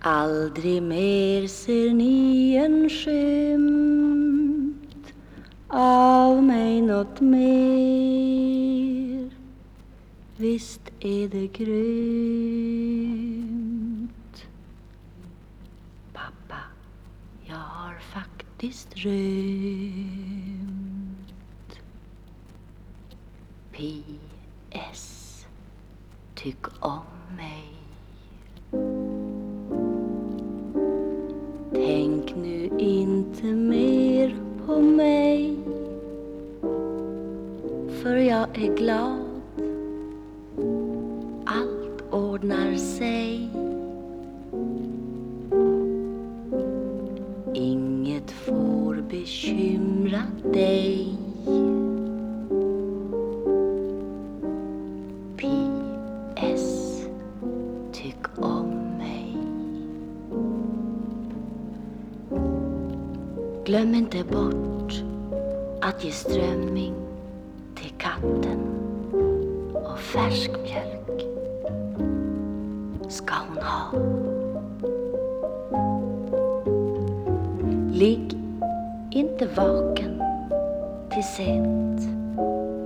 Aldrig mer ser ni en skymt av mig nåt mer. Visst är det grymt. Pappa, jag har faktiskt rymt. P.S. Tyck om mig. Nu inte mer på mig. För jag är glad. Allt ordnar sig. Inget får bekymra dig. Glöm inte bort att ge strömming till katten och färsk mjölk ska hon ha. Ligg inte vaken till sent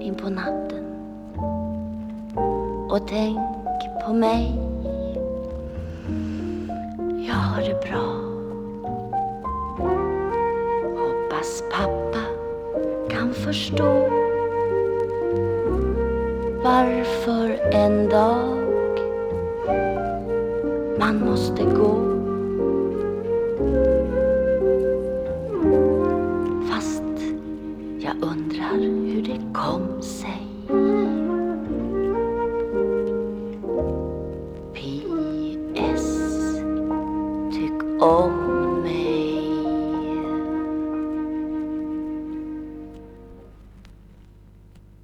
in på natten och tänk på mig. Jag har det bra. Deras pappa kan förstå varför en dag man måste gå. Fast jag undrar hur det kom sig. P.S. Tyck om